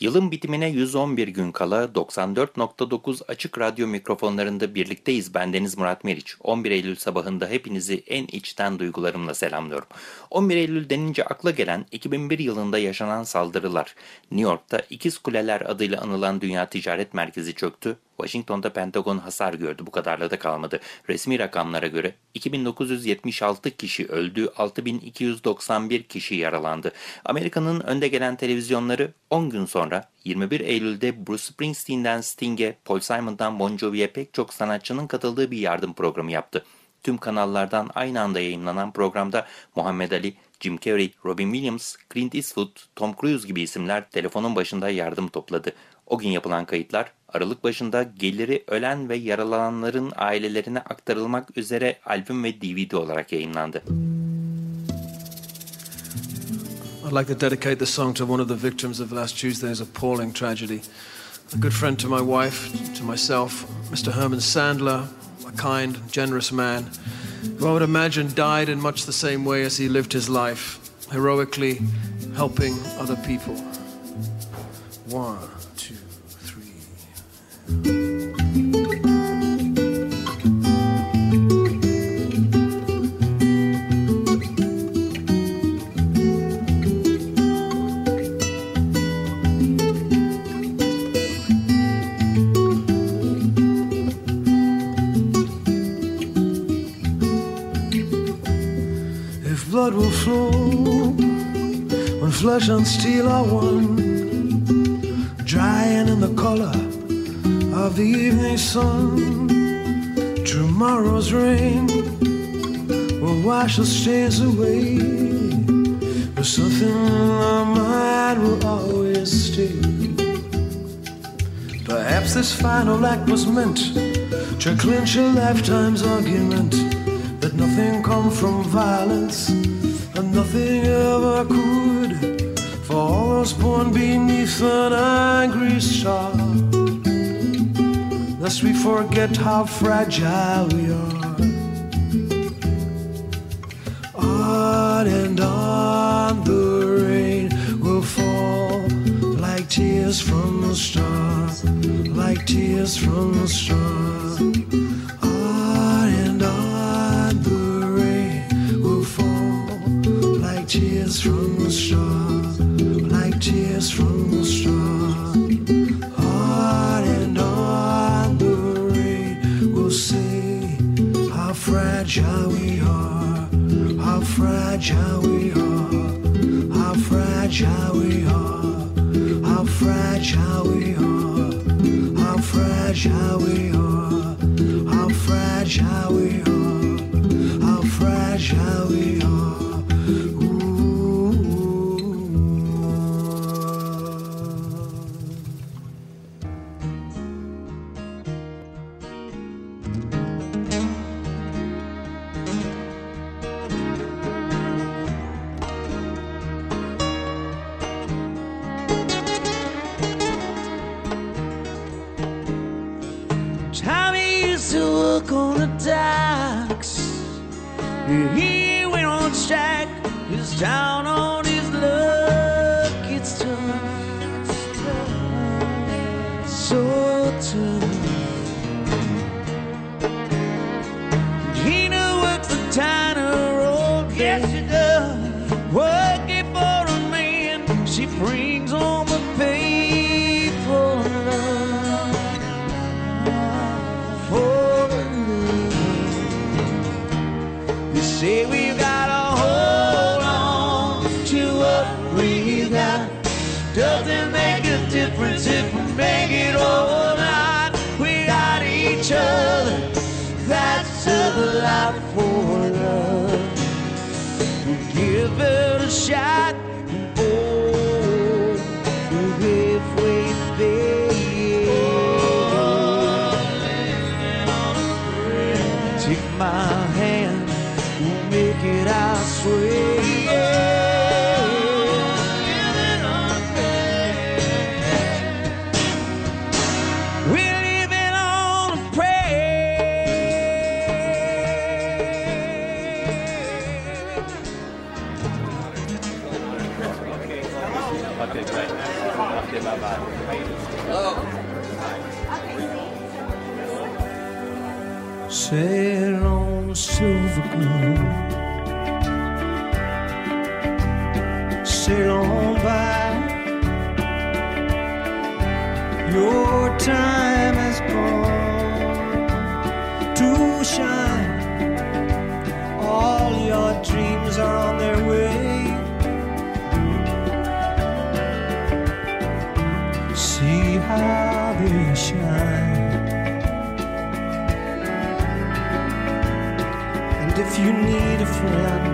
Yılın bitimine 111 gün kala 94.9 Açık Radyo mikrofonlarında birlikteyiz. Bendeniz Murat Meriç. 11 Eylül sabahında hepinizi en içten duygularımla selamlıyorum. 11 Eylül denince akla gelen 2001 yılında yaşanan saldırılar. New York'ta İkiz Kuleler adıyla anılan Dünya Ticaret Merkezi çöktü Washington'da Pentagon hasar gördü. Bu kadarla da kalmadı. Resmi rakamlara göre 2976 kişi öldü, 6291 kişi yaralandı. Amerika'nın önde gelen televizyonları 10 gün sonra 21 Eylül'de Bruce Springsteen'den Sting'e, Paul Simon'dan Bon Jovi'ye pek çok sanatçının katıldığı bir yardım programı yaptı. Tüm kanallardan aynı anda yayınlanan programda Muhammed Ali, Jim Carrey, Robin Williams, Clint Eastwood, Tom Cruise gibi isimler telefonun başında yardım topladı. O gün yapılan kayıtlar Aralık başında geliri ölen ve yaralananların ailelerine aktarılmak üzere albüm ve DVD olarak yayınlandı. I'd like to dedicate this song to one of the victims of last Tuesday's appalling tragedy. A good friend to my wife, to myself, Mr. Herman Sandler, a kind, generous man, who I would imagine died in much the same way as he lived his life, heroically helping other people. One. If blood will flow when flesh and steel are one, drying in the color of the evening sun. Tomorrow's rain will wash the stains away, but something in our mind will always stay. Perhaps this final act was meant to clinch a lifetime's argument that nothing come from violence and nothing ever could. For all those born beneath an angry star lest we forget how fragile we are. On and on the rain will fall like tears from a star, like tears from a star. On and on the rain will fall like tears from a star, like tears from fragile we are, how fragile we are, how fragile we are, how fragile we are, how fragile we are, Working for a man. She brings home natural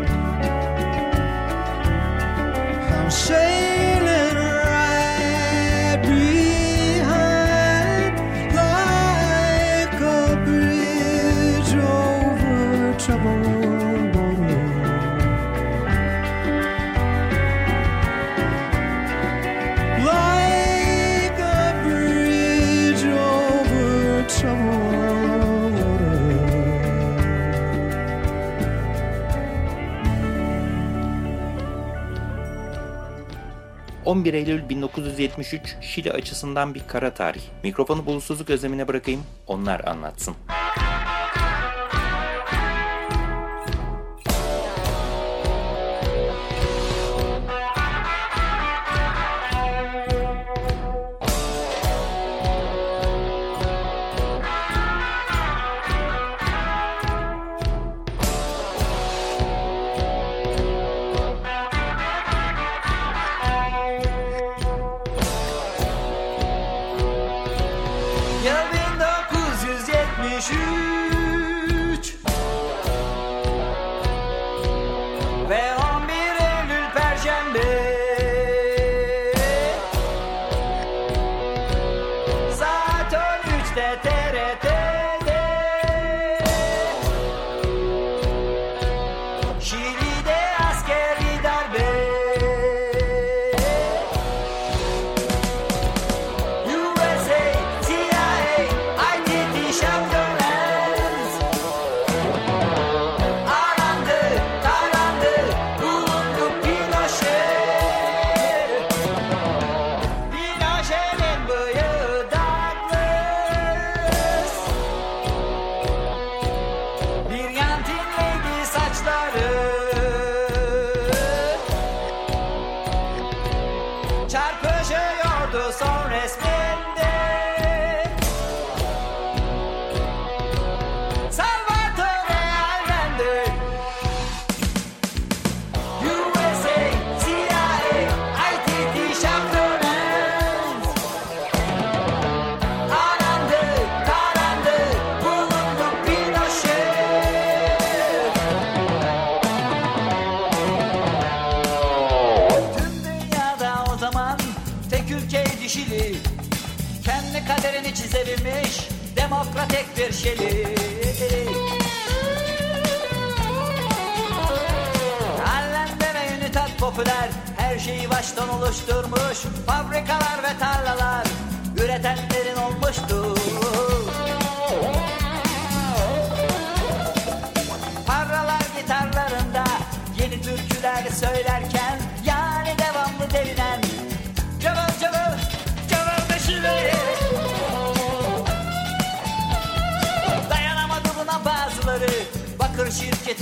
11 Eylül 1973 Şili açısından bir kara tarih. Mikrofonu bulutsuzluk özlemine bırakayım, onlar anlatsın. Çarpışıyordu son resminde. perşeli. Hallende ve Unitat Popüler her şeyi baştan oluşturmuş Fabrikalar ve tarlalar. Üretenlerin olmuştur.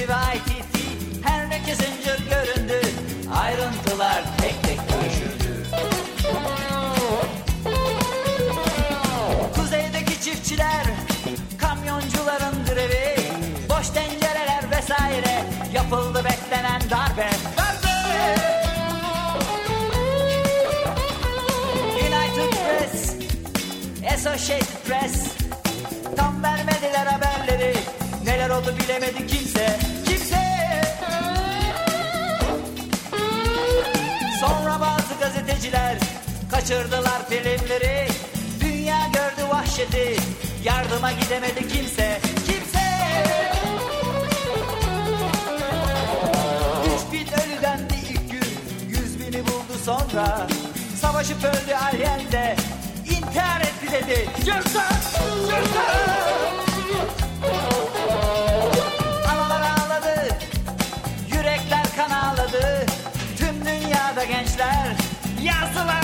İstiva etti, her ne zincir göründü. Ayrıntılar tek tek görüşüldü. Kuzeydeki çiftçiler, kamyoncuların grevi, boş tencereler vesaire yapıldı beklenen darbe. Darbe! United Press, Associated Press, tam vermediler haberleri. Neler oldu bilemedi kimse. kaçırdılar filmleri. Dünya gördü vahşeti. Yardıma gidemedi kimse. Kimse! Üç bin ölüdendi ilk gün. Yüz bini buldu sonra. Savaşıp öldü Alyen'de İntihar etti dedi. Yırtar! Yırtar! gençler. Yazdılar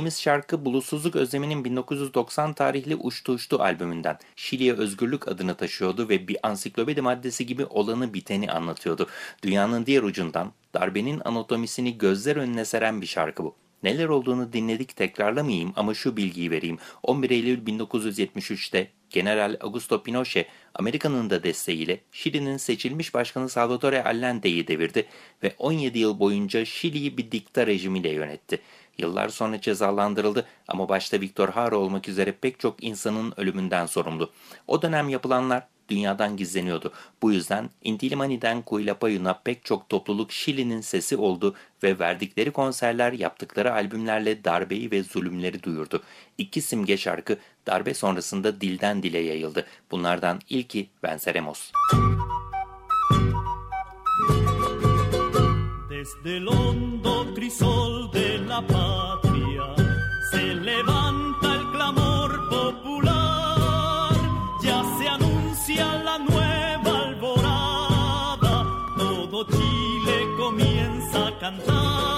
Dinlediğimiz şarkı Bulutsuzluk Özlemi'nin 1990 tarihli Uçtu Uçtu albümünden. Şili'ye özgürlük adını taşıyordu ve bir ansiklopedi maddesi gibi olanı biteni anlatıyordu. Dünyanın diğer ucundan darbenin anatomisini gözler önüne seren bir şarkı bu. Neler olduğunu dinledik tekrarlamayayım ama şu bilgiyi vereyim. 11 Eylül 1973'te General Augusto Pinochet Amerika'nın da desteğiyle Şili'nin seçilmiş başkanı Salvador Allende'yi devirdi ve 17 yıl boyunca Şili'yi bir dikta rejimiyle yönetti. Yıllar sonra cezalandırıldı ama başta Victor Hara olmak üzere pek çok insanın ölümünden sorumlu. O dönem yapılanlar dünyadan gizleniyordu. Bu yüzden Inti Illimani'den Quilapayun'a pek çok topluluk Şili'nin sesi oldu ve verdikleri konserler yaptıkları albümlerle darbeyi ve zulümleri duyurdu. İki simge şarkı darbe sonrasında dilden dile yayıldı. Bunlardan ilki Venceremos. Desde el crisol de la patria comienza a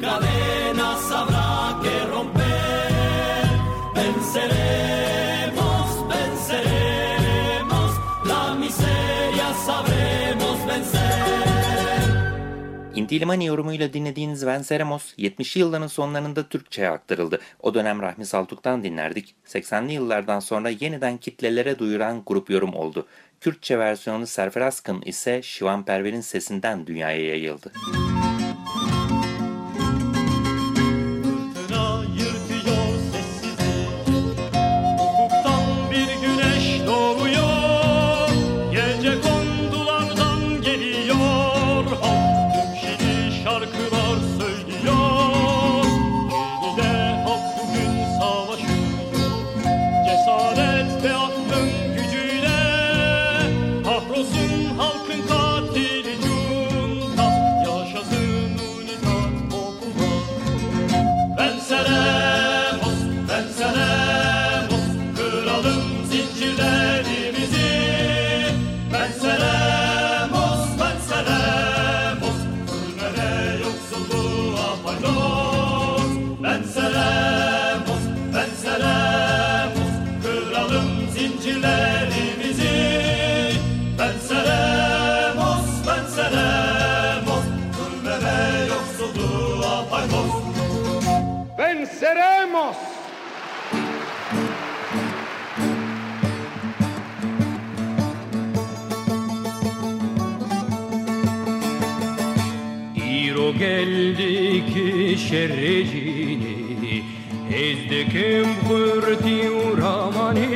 cadenas habrá que romper. Venceremos, venceremos, la miseria sabremos vencer. Inti yorumuyla dinlediğiniz Venceremos 70'li yılların sonlarında Türkçe'ye aktarıldı. O dönem Rahmi Saltuk'tan dinlerdik. 80'li yıllardan sonra yeniden kitlelere duyuran grup yorum oldu. Kürtçe versiyonu Serfer Askın ise Şivan Perver'in sesinden dünyaya yayıldı. Fırtına salvaremos. Venceremos. İro geldi ki şerrecini ezdi kim kurti uramani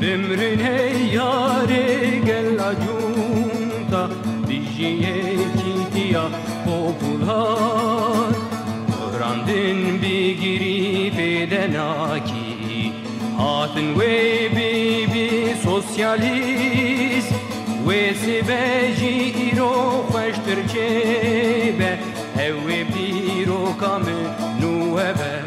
Bemrine yare gel acunta dijiye popular Randin bir girip edenaki Hatın ve bibi sosyalist. Ve sebeci iro kweştir cebe Hevve biro kamı nuhebe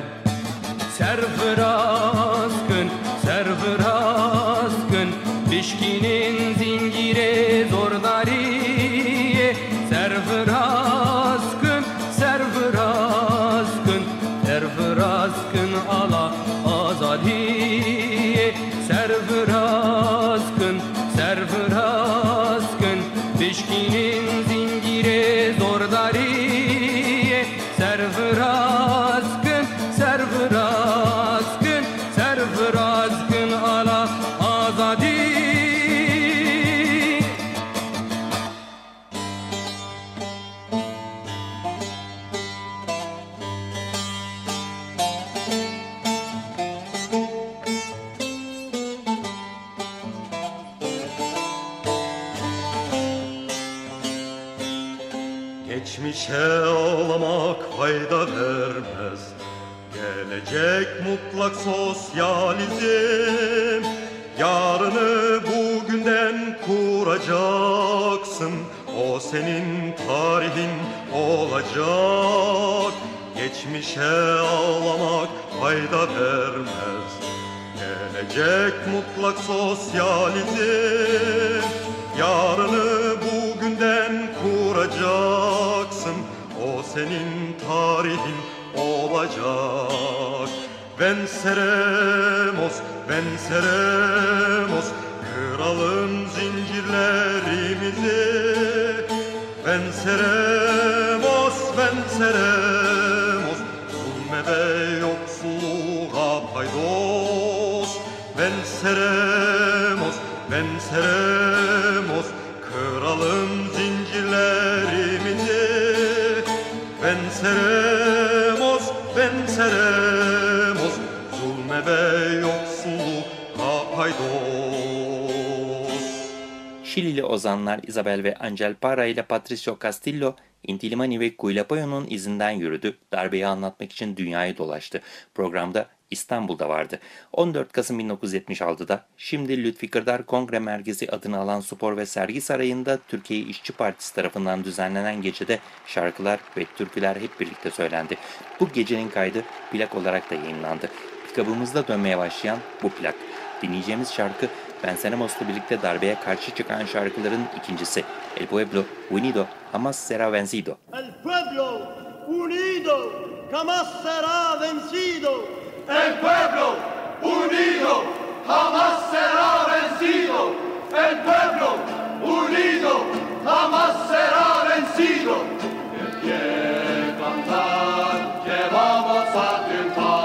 Geçmişe ağlamak fayda vermez. Gelecek mutlak sosyalizm. Yarını bugünden kuracaksın. O senin tarihin olacak. Geçmişe ağlamak fayda vermez. Gelecek mutlak sosyalizm. Yarını senin tarihin olacak. Venceremos, venceremos Kralın zincirlerimizi. Venceremos, venceremos Zulme ve yoksulluğa paydos. Venceremos, venceremos Venceremos, venceremos Zulme ve yoksulluğa paydos Şilili ozanlar Isabel ve Angel Parra ile Patricio Castillo, Inti Limani ve Guilapoyo'nun izinden yürüdü. Darbeyi anlatmak için dünyayı dolaştı. Programda İstanbul'da vardı. 14 Kasım 1976'da şimdi Lütfi Kırdar Kongre Merkezi adını alan spor ve sergi sarayında Türkiye İşçi Partisi tarafından düzenlenen gecede şarkılar ve türküler hep birlikte söylendi. Bu gecenin kaydı plak olarak da yayınlandı. Pikabımızda dönmeye başlayan bu plak. Dinleyeceğimiz şarkı Venceremos'la birlikte darbeye karşı çıkan şarkıların ikincisi. El Pueblo Unido Jamás Será Vencido. El pueblo unido jamás será vencido. El pueblo unido jamás será vencido. El pueblo unido jamás será vencido. De pie cantar, que vamos a triunfar.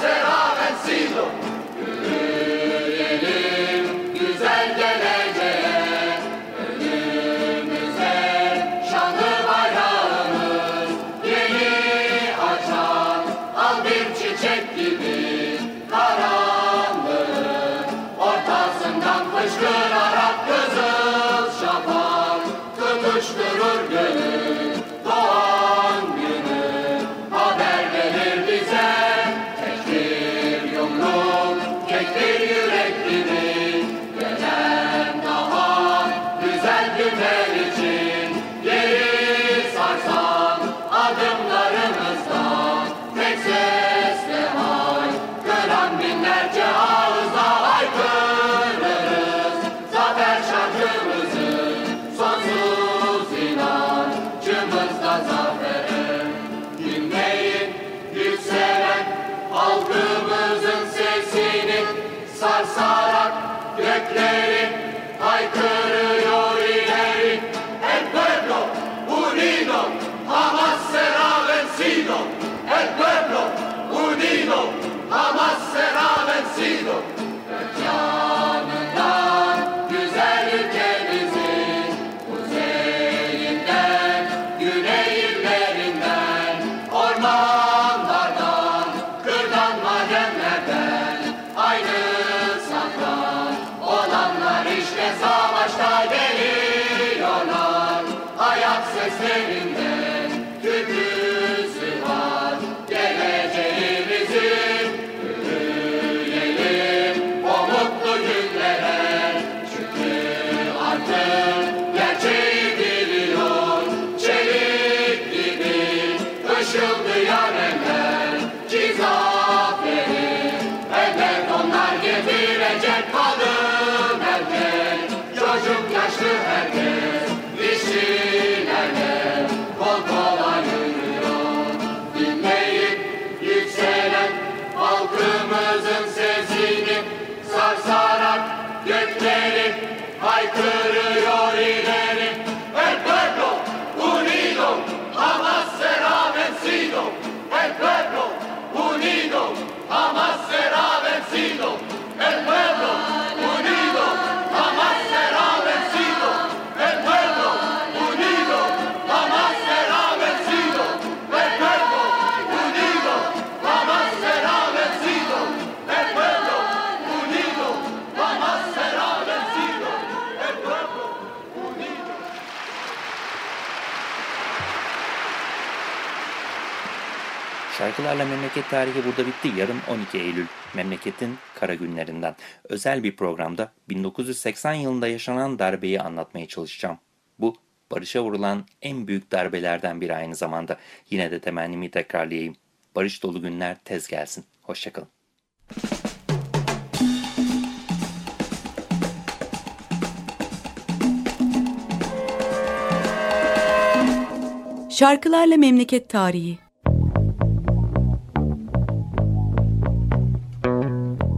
Jamás gökleri haykırıyor Ay kırıyor ileri. Memleket Tarihi burada bitti. Yarın 12 Eylül memleketin kara günlerinden. Özel bir programda 1980 yılında yaşanan darbeyi anlatmaya çalışacağım. Bu barışa vurulan en büyük darbelerden biri aynı zamanda. Yine de temennimi tekrarlayayım. Barış dolu günler tez gelsin. Hoşçakalın. Şarkılarla Memleket Tarihi